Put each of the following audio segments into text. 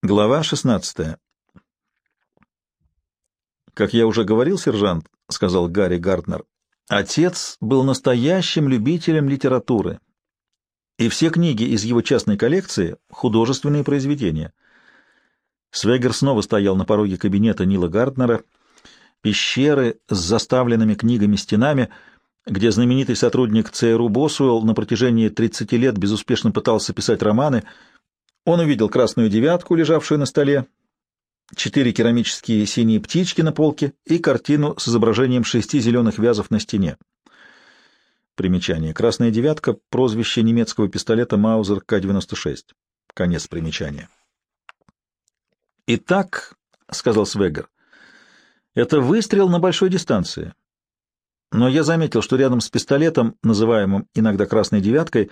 Глава 16. «Как я уже говорил, сержант, — сказал Гарри Гарднер, — отец был настоящим любителем литературы, и все книги из его частной коллекции — художественные произведения». Свегер снова стоял на пороге кабинета Нила Гарднера, пещеры с заставленными книгами стенами, где знаменитый сотрудник ЦРУ Босуэлл на протяжении 30 лет безуспешно пытался писать романы — он увидел красную девятку, лежавшую на столе, четыре керамические синие птички на полке и картину с изображением шести зеленых вязов на стене. Примечание. Красная девятка — прозвище немецкого пистолета Маузер К-96. Конец примечания. «Итак», — сказал Свегер, — «это выстрел на большой дистанции. Но я заметил, что рядом с пистолетом, называемым иногда «красной девяткой»,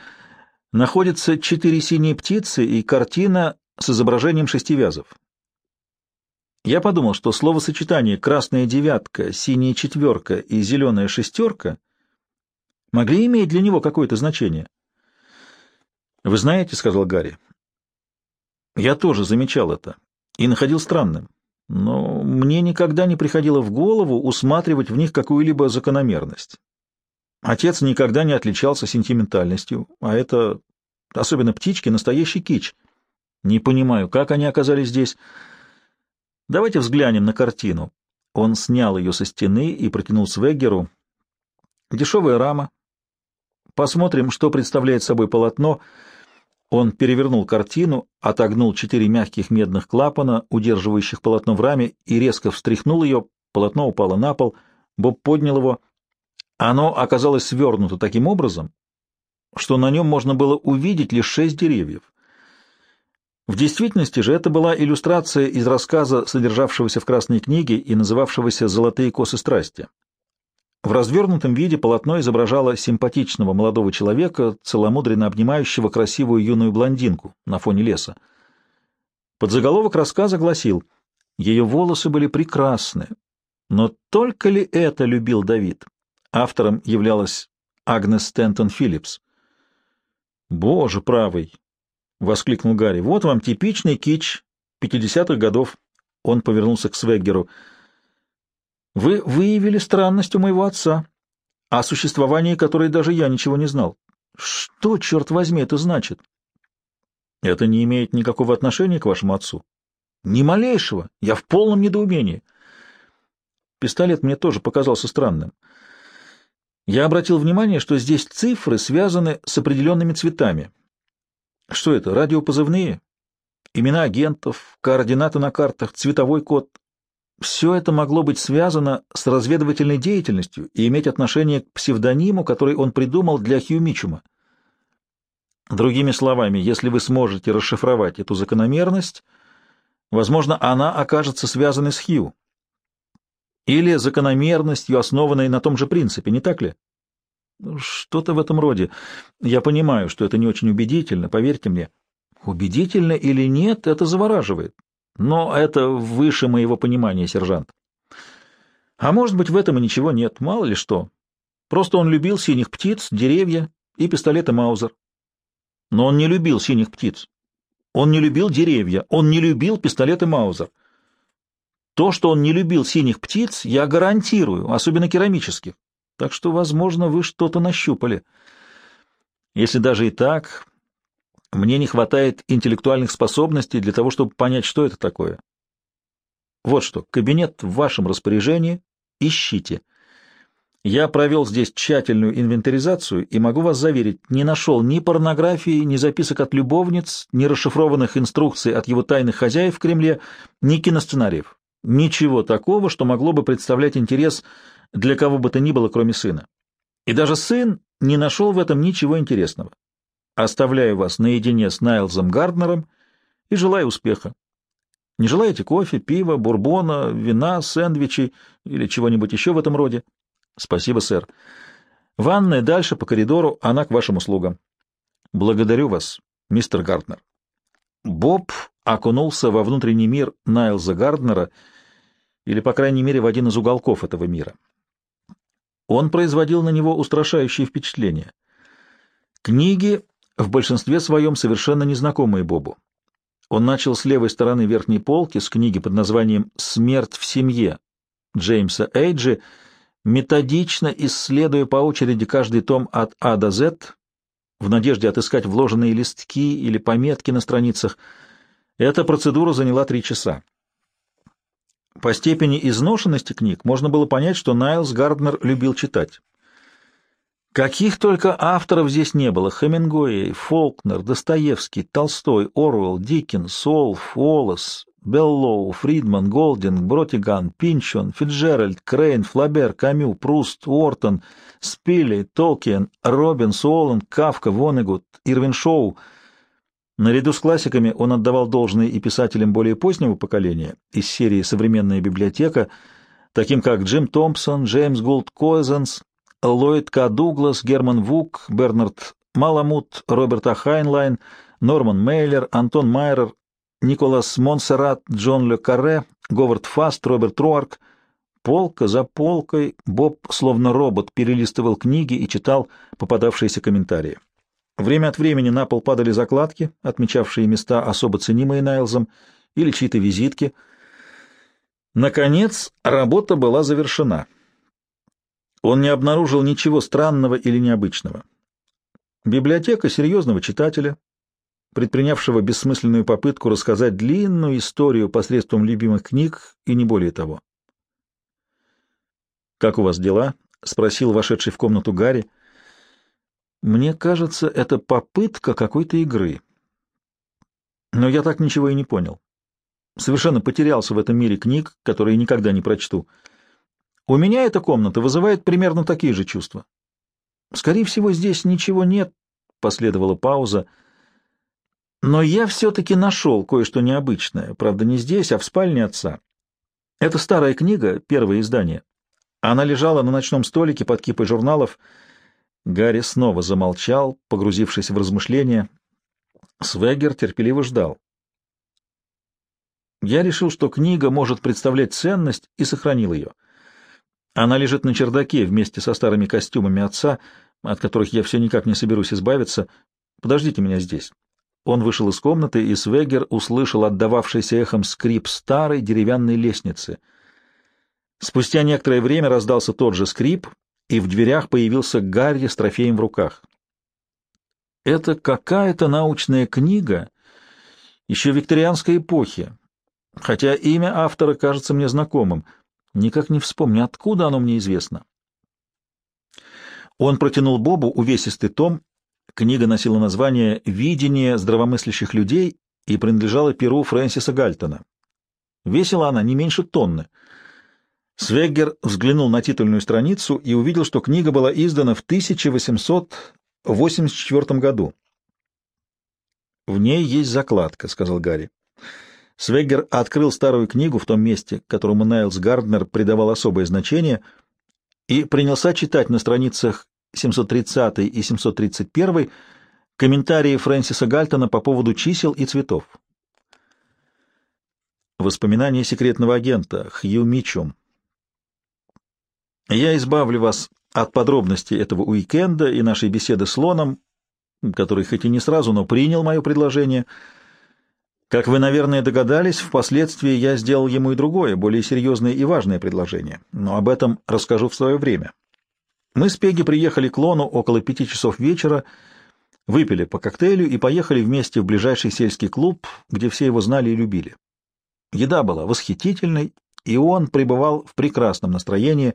находятся четыре синие птицы и картина с изображением шести вязов. Я подумал, что словосочетание «красная девятка», «синяя четверка» и «зеленая шестерка» могли иметь для него какое-то значение. «Вы знаете», — сказал Гарри, — «я тоже замечал это и находил странным, но мне никогда не приходило в голову усматривать в них какую-либо закономерность. Отец никогда не отличался сентиментальностью, а это, особенно птички, настоящий кич. Не понимаю, как они оказались здесь. Давайте взглянем на картину. Он снял ее со стены и протянул Свеггеру. Дешевая рама. Посмотрим, что представляет собой полотно. Он перевернул картину, отогнул четыре мягких медных клапана, удерживающих полотно в раме, и резко встряхнул ее. Полотно упало на пол. Боб поднял его — оно оказалось свернуто таким образом, что на нем можно было увидеть лишь шесть деревьев. В действительности же это была иллюстрация из рассказа, содержавшегося в Красной книге и называвшегося «Золотые косы страсти». В развернутом виде полотно изображало симпатичного молодого человека, целомудренно обнимающего красивую юную блондинку на фоне леса. Подзаголовок рассказа гласил «Ее волосы были прекрасны, но только ли это любил Давид?» Автором являлась Агнес Стентон Филлипс. «Боже правый!» — воскликнул Гарри. «Вот вам типичный кич пятидесятых годов». Он повернулся к Свеггеру. «Вы выявили странность у моего отца, о существовании которой даже я ничего не знал. Что, черт возьми, это значит?» «Это не имеет никакого отношения к вашему отцу?» «Ни малейшего. Я в полном недоумении». Пистолет мне тоже показался странным. Я обратил внимание, что здесь цифры связаны с определенными цветами. Что это, радиопозывные? Имена агентов, координаты на картах, цветовой код. Все это могло быть связано с разведывательной деятельностью и иметь отношение к псевдониму, который он придумал для Хью Мичума. Другими словами, если вы сможете расшифровать эту закономерность, возможно, она окажется связанной с Хью или закономерностью, основанной на том же принципе, не так ли? Что-то в этом роде. Я понимаю, что это не очень убедительно, поверьте мне. Убедительно или нет, это завораживает. Но это выше моего понимания, сержант. А может быть, в этом и ничего нет, мало ли что. Просто он любил синих птиц, деревья и пистолеты Маузер. Но он не любил синих птиц. Он не любил деревья, он не любил пистолеты Маузер. То, что он не любил синих птиц, я гарантирую, особенно керамических. Так что, возможно, вы что-то нащупали. Если даже и так, мне не хватает интеллектуальных способностей для того, чтобы понять, что это такое. Вот что, кабинет в вашем распоряжении, ищите. Я провел здесь тщательную инвентаризацию и могу вас заверить, не нашел ни порнографии, ни записок от любовниц, ни расшифрованных инструкций от его тайных хозяев в Кремле, ни киносценариев. Ничего такого, что могло бы представлять интерес для кого бы то ни было, кроме сына. И даже сын не нашел в этом ничего интересного. Оставляю вас наедине с Найлзом Гарднером и желаю успеха. Не желаете кофе, пива, бурбона, вина, сэндвичей или чего-нибудь еще в этом роде? Спасибо, сэр. Ванная дальше по коридору, она к вашим услугам. Благодарю вас, мистер Гарднер. Боб окунулся во внутренний мир Найлза Гарднера или, по крайней мере, в один из уголков этого мира. Он производил на него устрашающее впечатление. Книги в большинстве своем совершенно незнакомые Бобу. Он начал с левой стороны верхней полки с книги под названием «Смерть в семье» Джеймса Эйджи, методично исследуя по очереди каждый том от А до З, в надежде отыскать вложенные листки или пометки на страницах. Эта процедура заняла три часа. По степени изношенности книг можно было понять, что Найлс Гарднер любил читать. Каких только авторов здесь не было — Хемингуэй, Фолкнер, Достоевский, Толстой, Оруэлл, Диккенс, Солф, Уоллес, Беллоу, Фридман, Голдинг, Бротиган, Пинчон, Фиджеральд, Крейн, Флабер, Камю, Пруст, Уортон, Спилли, Толкиен, Робин, Суолан, Кавка, Вонегут, Ирвин Шоу. Наряду с классиками он отдавал должное и писателям более позднего поколения из серии «Современная библиотека», таким как Джим Томпсон, Джеймс Гулд Коззенс, Ллойд К. Дуглас, Герман Вук, Бернард Маламуд, Роберт А. Хайнлайн, Норман Мейлер, Антон Майрер, Николас Монсеррат, Джон Ле Карре, Говард Фаст, Роберт Руарк. Полка за полкой Боб, словно робот, перелистывал книги и читал попадавшиеся комментарии. Время от времени на пол падали закладки, отмечавшие места, особо ценимые Найлзом, или чьи-то визитки. Наконец, работа была завершена. Он не обнаружил ничего странного или необычного. Библиотека серьезного читателя, предпринявшего бессмысленную попытку рассказать длинную историю посредством любимых книг и не более того. «Как у вас дела?» — спросил вошедший в комнату Гарри. «Мне кажется, это попытка какой-то игры. Но я так ничего и не понял. Совершенно потерялся в этом мире книг, которые никогда не прочту». У меня эта комната вызывает примерно такие же чувства. Скорее всего, здесь ничего нет, — последовала пауза. Но я все-таки нашел кое-что необычное, правда, не здесь, а в спальне отца. Это старая книга, первое издание. Она лежала на ночном столике под кипой журналов. Гарри снова замолчал, погрузившись в размышления. Свегер терпеливо ждал. Я решил, что книга может представлять ценность, и сохранил ее. Она лежит на чердаке вместе со старыми костюмами отца, от которых я все никак не соберусь избавиться. Подождите меня здесь. Он вышел из комнаты, и Свегер услышал отдававшийся эхом скрип старой деревянной лестницы. Спустя некоторое время раздался тот же скрип, и в дверях появился Гарри с трофеем в руках. Это какая-то научная книга еще викторианской эпохи, хотя имя автора кажется мне знакомым — Никак не вспомню, откуда оно мне известно. Он протянул Бобу увесистый том. Книга носила название «Видение здравомыслящих людей» и принадлежала перу Фрэнсиса Гальтона. Весила она не меньше тонны. Свеггер взглянул на титульную страницу и увидел, что книга была издана в 1884 году. «В ней есть закладка», — сказал Гарри. Свеггер открыл старую книгу в том месте, которому Найлс Гарднер придавал особое значение, и принялся читать на страницах 730 и 731 комментарии Фрэнсиса Гальтона по поводу чисел и цветов. Воспоминания секретного агента Хью Мичум. Я избавлю вас от подробностей этого уикенда и нашей беседы с Лоном, который хоть и не сразу, но принял мое предложение — как вы, наверное, догадались, впоследствии я сделал ему и другое, более серьезное и важное предложение, но об этом расскажу в свое время. Мы с Пеги приехали к Лону около пяти часов вечера, выпили по коктейлю и поехали вместе в ближайший сельский клуб, где все его знали и любили. Еда была восхитительной, и он пребывал в прекрасном настроении.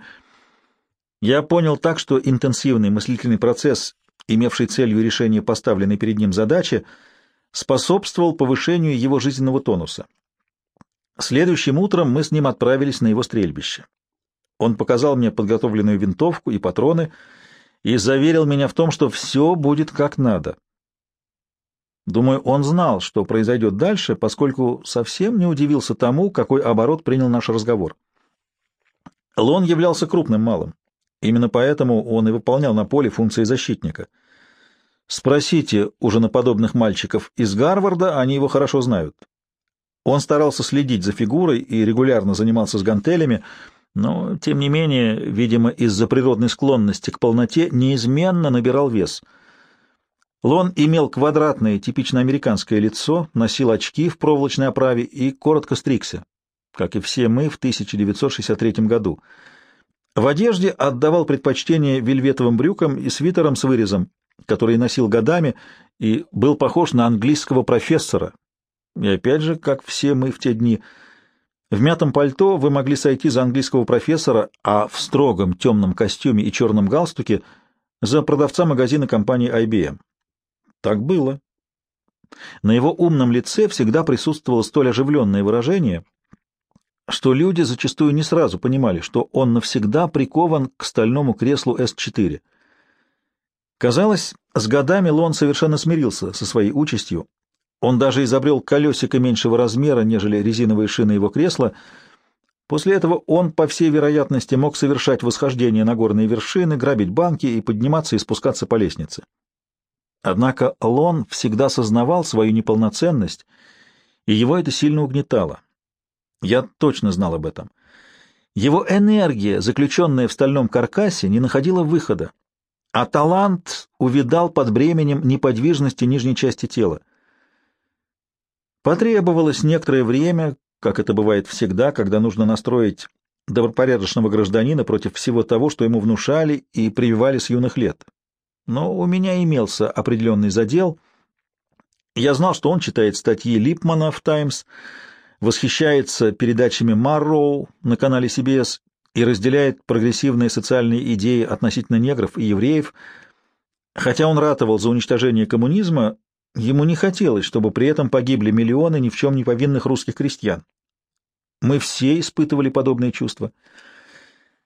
Я понял так, что интенсивный мыслительный процесс, имевший целью решения поставленной перед ним задачи, — способствовал повышению его жизненного тонуса. Следующим утром мы с ним отправились на его стрельбище. Он показал мне подготовленную винтовку и патроны и заверил меня в том, что все будет как надо. Думаю, он знал, что произойдет дальше, поскольку совсем не удивился тому, какой оборот принял наш разговор. Лон являлся крупным малым. Именно поэтому он и выполнял на поле функции защитника — Спросите у женоподобных мальчиков из Гарварда, они его хорошо знают. Он старался следить за фигурой и регулярно занимался с гантелями, но, тем не менее, видимо, из-за природной склонности к полноте неизменно набирал вес. Лон имел квадратное, типично американское лицо, носил очки в проволочной оправе и коротко стригся, как и все мы в 1963 году. В одежде отдавал предпочтение вельветовым брюкам и свитерам с вырезом, который носил годами и был похож на английского профессора. И опять же, как все мы в те дни, в мятом пальто вы могли сойти за английского профессора, а в строгом темном костюме и черном галстуке — за продавца магазина компании IBM. Так было. На его умном лице всегда присутствовало столь оживленное выражение, что люди зачастую не сразу понимали, что он навсегда прикован к стальному креслу С-4. Казалось, с годами Лон совершенно смирился со своей участью. Он даже изобрел колесико меньшего размера, нежели резиновые шины его кресла. После этого он, по всей вероятности, мог совершать восхождение на горные вершины, грабить банки и подниматься и спускаться по лестнице. Однако Лон всегда сознавал свою неполноценность, и его это сильно угнетало. Я точно знал об этом. Его энергия, заключенная в стальном каркасе, не находила выхода, а талант увидал под бременем неподвижности нижней части тела. Потребовалось некоторое время, как это бывает всегда, когда нужно настроить добропорядочного гражданина против всего того, что ему внушали и прививали с юных лет но у меня имелся определенный задел. Я знал, что он читает статьи Липмана в «Таймс», восхищается передачами Марроу на канале CBS и разделяет прогрессивные социальные идеи относительно негров и евреев. Хотя он ратовал за уничтожение коммунизма, ему не хотелось, чтобы при этом погибли миллионы ни в чем не повинных русских крестьян. Мы все испытывали подобные чувства.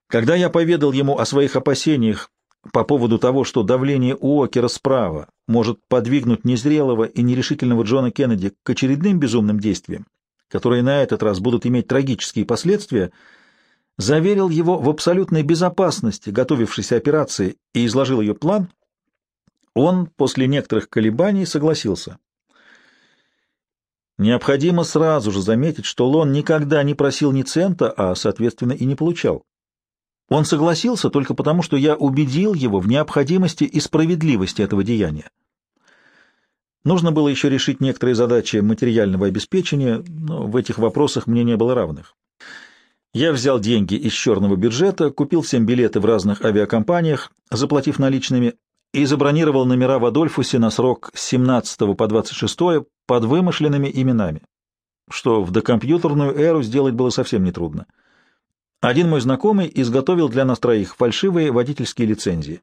Когда я поведал ему о своих опасениях по поводу того, что давление Уокера справа может подвигнуть незрелого и нерешительного Джона Кеннеди к очередным безумным действиям, которые на этот раз будут иметь трагические последствия, заверил его в абсолютной безопасности готовившейся операции и изложил ее план, он после некоторых колебаний согласился. Необходимо сразу же заметить, что Лон никогда не просил ни цента, а, соответственно, и не получал. Он согласился только потому, что я убедил его в необходимости и справедливости этого деяния. Нужно было еще решить некоторые задачи материального обеспечения, но в этих вопросах мне не было равных. Я взял деньги из черного бюджета, купил всем билеты в разных авиакомпаниях, заплатив наличными, и забронировал номера в Адольфусе на срок с 17 по 26 под вымышленными именами, что в докомпьютерную эру сделать было совсем нетрудно. Один мой знакомый изготовил для нас троих фальшивые водительские лицензии.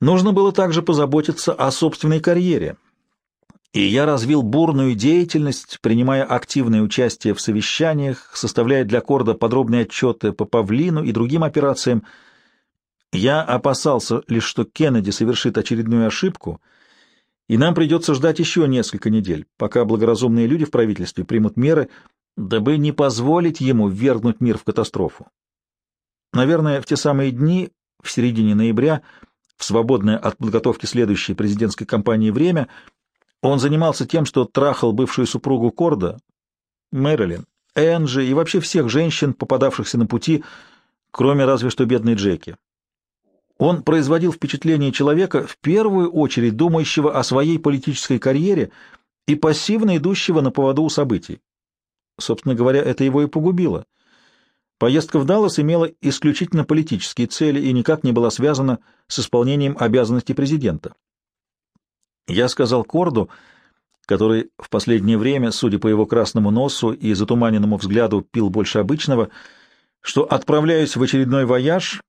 Нужно было также позаботиться о собственной карьере. И я развил бурную деятельность, принимая активное участие в совещаниях, составляя для Корда подробные отчеты по Павлину и другим операциям. Я опасался лишь, что Кеннеди совершит очередную ошибку, и нам придется ждать еще несколько недель, пока благоразумные люди в правительстве примут меры, дабы не позволить ему ввергнуть мир в катастрофу. Наверное, в те самые дни, в середине ноября, в свободное от подготовки следующей президентской кампании время, он занимался тем, что трахал бывшую супругу Корда, Мэрилин, Энджи и вообще всех женщин, попадавшихся на пути, кроме разве что бедной Джеки. Он производил впечатление человека, в первую очередь думающего о своей политической карьере и пассивно идущего на поводу у событий. Собственно говоря, это его и погубило. Поездка в Даллас имела исключительно политические цели и никак не была связана с исполнением обязанностей президента. Я сказал Корду, который в последнее время, судя по его красному носу и затуманенному взгляду, пил больше обычного, что отправляюсь в очередной вояж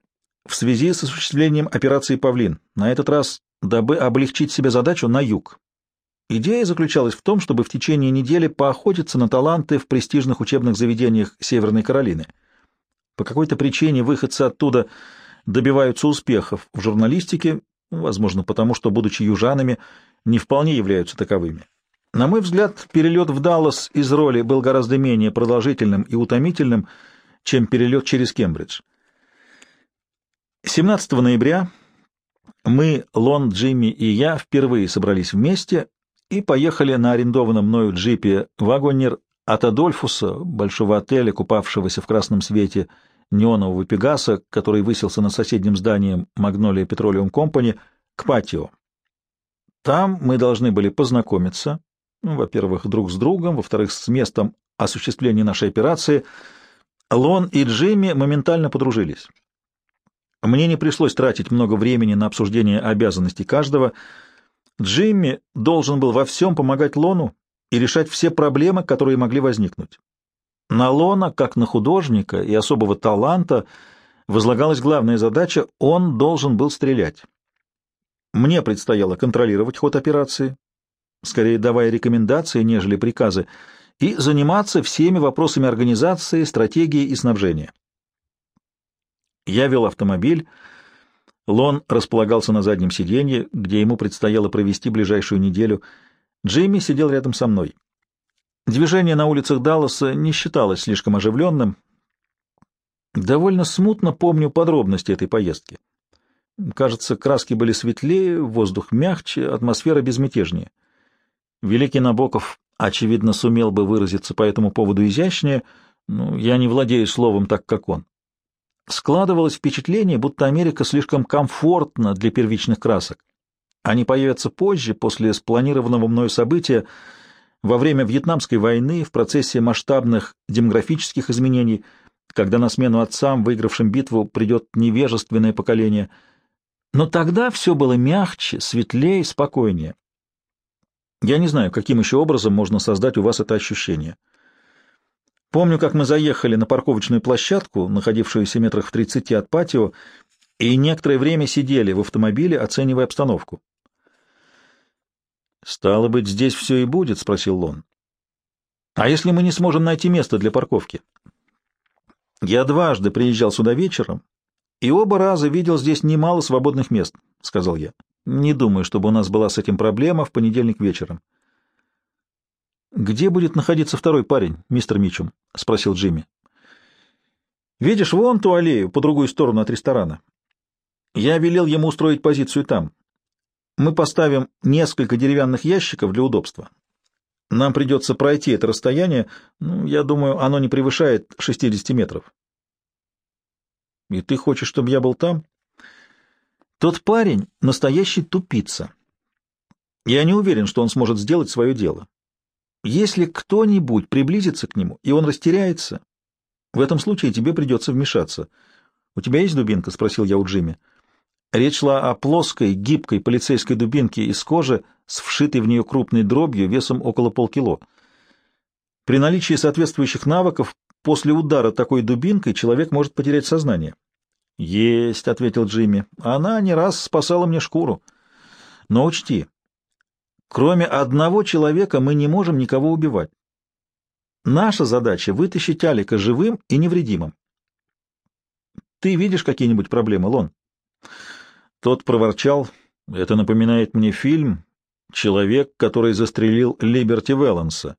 в связи с осуществлением операции «Павлин», на этот раз, дабы облегчить себе задачу на юг. Идея заключалась в том, чтобы в течение недели поохотиться на таланты в престижных учебных заведениях Северной Каролины. По какой-то причине выходцы оттуда добиваются успехов в журналистике, возможно, потому что, будучи южанами, не вполне являются таковыми. На мой взгляд, перелет в Даллас из роли был гораздо менее продолжительным и утомительным, чем перелет через Кембридж. 17 ноября мы, Лон, Джимми и я впервые собрались вместе и поехали на арендованном мною джипе «Вагонер» от Адольфуса, большого отеля, купавшегося в красном свете неонового пегаса, который высился над соседним зданием «Магнолия Петролиум Компани», к патио. Там мы должны были познакомиться, ну, во-первых, друг с другом, во-вторых, с местом осуществления нашей операции. Лон и Джимми моментально подружились. Мне не пришлось тратить много времени на обсуждение обязанностей каждого. Джимми должен был во всем помогать Лону и решать все проблемы, которые могли возникнуть. На Лона, как на художника и особого таланта, возлагалась главная задача — он должен был стрелять. Мне предстояло контролировать ход операции, скорее давая рекомендации, нежели приказы, и заниматься всеми вопросами организации, стратегии и снабжения. Я вел автомобиль. Лон располагался на заднем сиденье, где ему предстояло провести ближайшую неделю. Джимми сидел рядом со мной. Движение на улицах Далласа не считалось слишком оживленным. Довольно смутно помню подробности этой поездки. Кажется, краски были светлее, воздух мягче, атмосфера безмятежнее. Великий Набоков, очевидно, сумел бы выразиться по этому поводу изящнее, но я не владею словом так, как он. Складывалось впечатление, будто Америка слишком комфортна для первичных красок. Они появятся позже, после спланированного мною события, во время Вьетнамской войны, в процессе масштабных демографических изменений, когда на смену отцам, выигравшим битву, придет невежественное поколение — но тогда все было мягче, светлее, спокойнее. Я не знаю, каким еще образом можно создать у вас это ощущение. Помню, как мы заехали на парковочную площадку, находившуюся метрах в тридцати от патио, и некоторое время сидели в автомобиле, оценивая обстановку. «Стало быть, здесь все и будет?» — спросил Лон. «А если мы не сможем найти место для парковки?» «Я дважды приезжал сюда вечером, и оба раза видел здесь немало свободных мест, — сказал я. Не думаю, чтобы у нас была с этим проблема в понедельник вечером. — Где будет находиться второй парень, мистер Мичум? — спросил Джимми. — Видишь, вон ту аллею, по другую сторону от ресторана. Я велел ему устроить позицию там. Мы поставим несколько деревянных ящиков для удобства. Нам придется пройти это расстояние, ну, я думаю, оно не превышает 60 метров. И ты хочешь, чтобы я был там? Тот парень — настоящий тупица. Я не уверен, что он сможет сделать свое дело. Если кто-нибудь приблизится к нему, и он растеряется, в этом случае тебе придется вмешаться. — У тебя есть дубинка? — спросил я у Джимми. Речь шла о плоской, гибкой полицейской дубинке из кожи с вшитой в нее крупной дробью весом около полкило. При наличии соответствующих навыков После удара такой дубинкой человек может потерять сознание. — Есть, — ответил Джимми. — Она не раз спасала мне шкуру. Но учти, кроме одного человека мы не можем никого убивать. Наша задача — вытащить Алика живым и невредимым. Ты видишь какие-нибудь проблемы, Лон? Тот проворчал. Это напоминает мне фильм «Человек, который застрелил Либерти Веланса».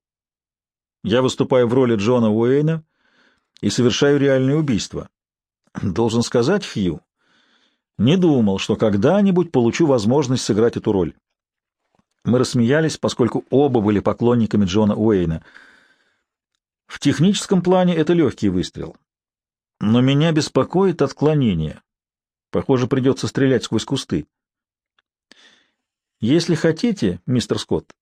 Я выступаю в роли Джона Уэйна — и совершаю реальное убийство. Должен сказать, Хью, не думал, что когда-нибудь получу возможность сыграть эту роль. Мы рассмеялись, поскольку оба были поклонниками Джона Уэйна. В техническом плане это легкий выстрел. Но меня беспокоит отклонение. Похоже, придется стрелять сквозь кусты. Если хотите, мистер Скотт,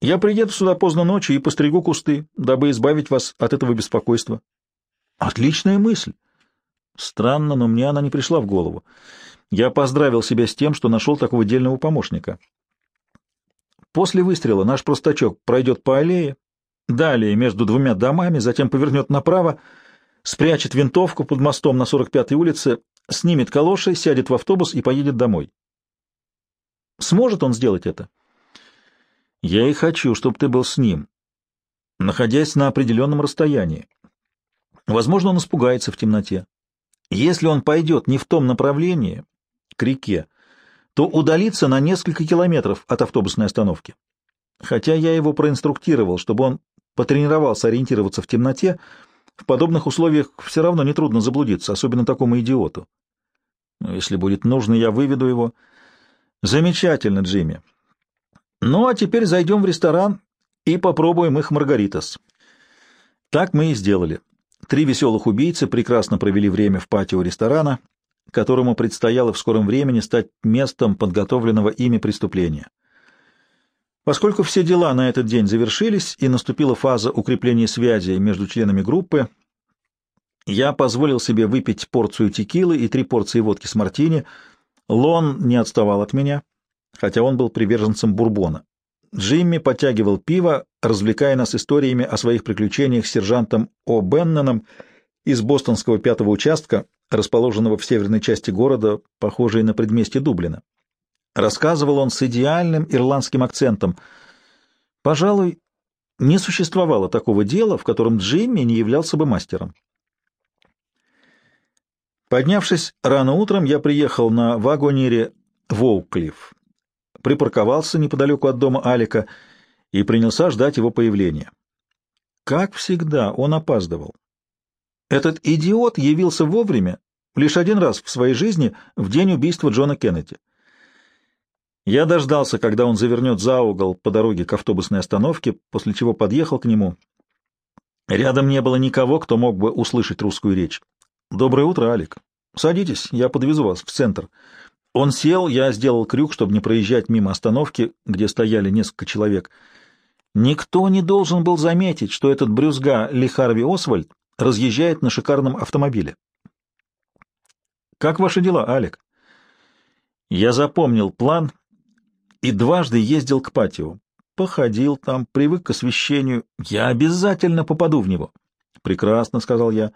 я приеду сюда поздно ночью и постригу кусты, дабы избавить вас от этого беспокойства. Отличная мысль. Странно, но мне она не пришла в голову. Я поздравил себя с тем, что нашел такого дельного помощника. После выстрела наш простачок пройдет по аллее, далее между двумя домами, затем повернет направо, спрячет винтовку под мостом на 45-й улице, снимет калоши, сядет в автобус и поедет домой. Сможет он сделать это? Я и хочу, чтобы ты был с ним, находясь на определенном расстоянии. Возможно, он испугается в темноте. Если он пойдет не в том направлении, к реке, то удалится на несколько километров от автобусной остановки. Хотя я его проинструктировал, чтобы он потренировался ориентироваться в темноте, в подобных условиях все равно нетрудно заблудиться, особенно такому идиоту. Но если будет нужно, я выведу его. Замечательно, Джимми. Ну, а теперь зайдем в ресторан и попробуем их маргаритас. Так мы и сделали. Три веселых убийцы прекрасно провели время в патио ресторана, которому предстояло в скором времени стать местом подготовленного ими преступления — Поскольку все дела на этот день завершились и наступила фаза укрепления связи между членами группы, я позволил себе выпить порцию текилы и три порции водки с мартини. Лон не отставал от меня, хотя он был приверженцем бурбона. Джимми подтягивал пиво, развлекая нас историями о своих приключениях с сержантом О. Бенноном из бостонского пятого участка, расположенного в северной части города, похожей на предместье Дублина. Рассказывал он с идеальным ирландским акцентом. Пожалуй, не существовало такого дела, в котором Джимми не являлся бы мастером. Поднявшись рано утром, я приехал на вагонере Воуклифф, припарковался неподалеку от дома Алика и принялся ждать его появления. Как всегда, он опаздывал. Этот идиот явился вовремя лишь один раз в своей жизни в день убийства Джона Кеннеди. Я дождался, когда он завернет за угол по дороге к автобусной остановке, после чего подъехал к нему. Рядом не было никого, кто мог бы услышать русскую речь. «Доброе утро, Алик. Садитесь, я подвезу вас в центр». Он сел, я сделал крюк, чтобы не проезжать мимо остановки, где стояли несколько человек. Никто не должен был заметить, что этот брюзга Ли Харви Освальд разъезжает на шикарном автомобиле. «Как ваши дела, Алик?» Я запомнил план и дважды ездил к патио. Походил там, привык к освещению. Я обязательно попаду в него. «Прекрасно», — сказал я.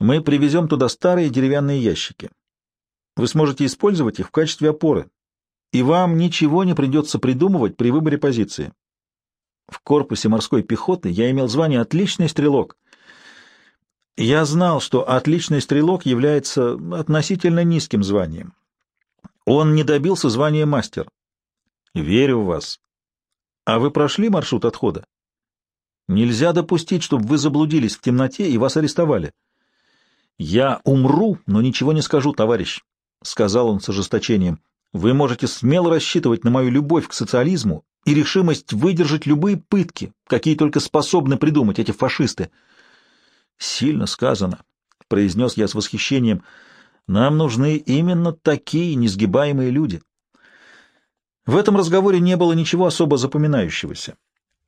«Мы привезем туда старые деревянные ящики. Вы сможете использовать их в качестве опоры, и вам ничего не придется придумывать при выборе позиции. В корпусе морской пехоты я имел звание «отличный стрелок». Я знал, что отличный стрелок является относительно низким званием. Он не добился звания мастер. Верю в вас. А вы прошли маршрут отхода? Нельзя допустить, чтобы вы заблудились в темноте и вас арестовали. Я умру, но ничего не скажу, товарищ, — сказал он с ожесточением. Вы можете смело рассчитывать на мою любовь к социализму и решимость выдержать любые пытки, какие только способны придумать эти фашисты. Сильно сказано, — произнес я с восхищением. Нам нужны именно такие несгибаемые люди. В этом разговоре не было ничего особо запоминающегося.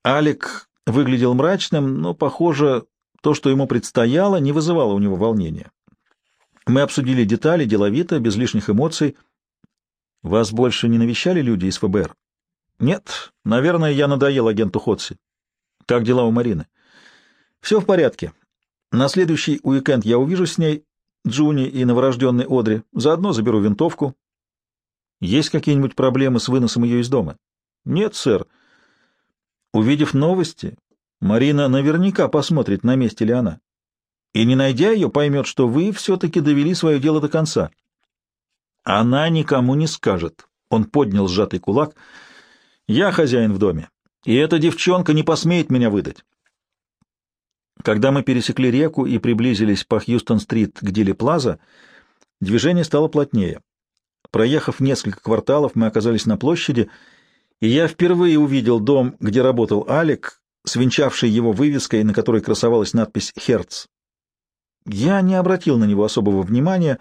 Алик выглядел мрачным, но, похоже, то, что ему предстояло, не вызывало у него волнения. Мы обсудили детали, деловито, без лишних эмоций. Вас больше не навещали люди из ФБР? Нет, наверное, я надоел агенту Ходси. Как дела у Марины? Все в порядке. На следующий уикенд я увижу с ней Джуни и новорожденной Одри. Заодно заберу винтовку. Есть какие-нибудь проблемы с выносом ее из дома? Нет, сэр. Увидев новости, Марина наверняка посмотрит, на месте ли она. И, не найдя ее, поймет, что вы все-таки довели свое дело до конца. Она никому не скажет. Он поднял сжатый кулак. Я хозяин в доме, и эта девчонка не посмеет меня выдать. Когда мы пересекли реку и приблизились по Хьюстон-стрит к Дилли Плаза, движение стало плотнее. Проехав несколько кварталов, мы оказались на площади, и я впервые увидел дом, где работал Алик, свинчавший его вывеской, на которой красовалась надпись «Херц». Я не обратил на него особого внимания,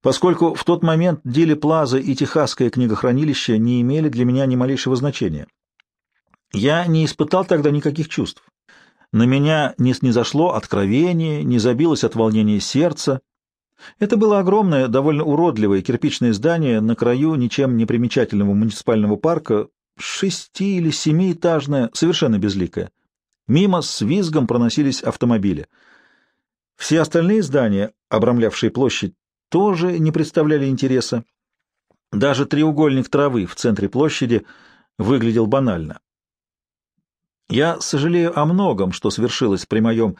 поскольку в тот момент Дили Плаза и Техасское книгохранилище не имели для меня ни малейшего значения. Я не испытал тогда никаких чувств. На меня не снизошло откровение, не забилось от волнения сердце. Это было огромное, довольно уродливое кирпичное здание на краю ничем не примечательного муниципального парка, шести- или семиэтажное, совершенно безликое. Мимо с визгом проносились автомобили. Все остальные здания, обрамлявшие площадь, тоже не представляли интереса. Даже треугольник травы в центре площади выглядел банально. Я сожалею о многом, что свершилось при моем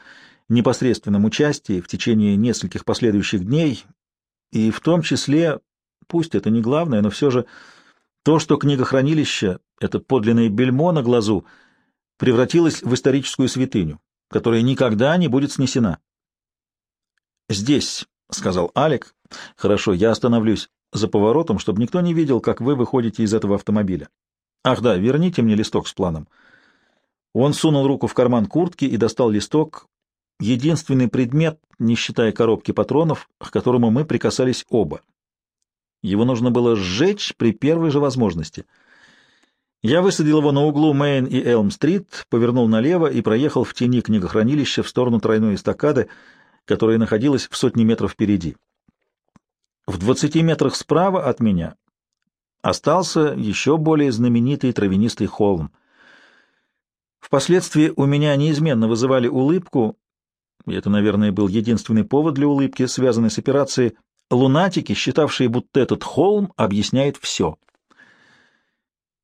непосредственном участии в течение нескольких последующих дней, и в том числе, пусть это не главное, но все же то, что книгохранилище, это подлинное бельмо на глазу, превратилось в историческую святыню, которая никогда не будет снесена. «Здесь», — сказал Алек. «Хорошо, я остановлюсь за поворотом, чтобы никто не видел, как вы выходите из этого автомобиля. Ах да, верните мне листок с планом». Он сунул руку в карман куртки и достал листок, единственный предмет, не считая коробки патронов, к которому мы прикасались оба. Его нужно было сжечь при первой же возможности. Я высадил его на углу Мейн и Элм-стрит, повернул налево и проехал в тени книгохранилища в сторону тройной эстакады, которая находилась в сотне метров впереди. В двадцати метрах справа от меня остался еще более знаменитый травянистый холм. Впоследствии у меня неизменно вызывали улыбку, и это, наверное, был единственный повод для улыбки, связанный с операцией, лунатики, считавшие, будто этот холм объясняет все.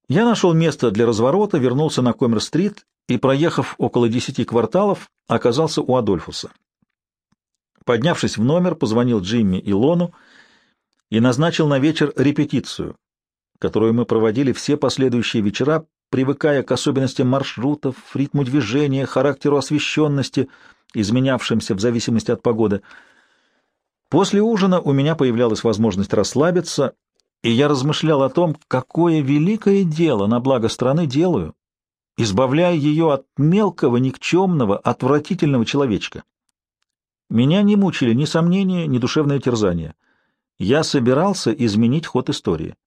Я нашел место для разворота, вернулся на Коммер-стрит и, проехав около десяти кварталов, оказался у Адольфуса. Поднявшись в номер, позвонил Джимми и Лону и назначил на вечер репетицию, которую мы проводили все последующие вечера, привыкая к особенностям маршрутов, ритму движения, характеру освещенности, изменявшимся в зависимости от погоды. После ужина у меня появлялась возможность расслабиться, и я размышлял о том, какое великое дело на благо страны делаю, избавляя ее от мелкого, никчемного, отвратительного человечка. Меня не мучили ни сомнения, ни душевное терзание. Я собирался изменить ход истории.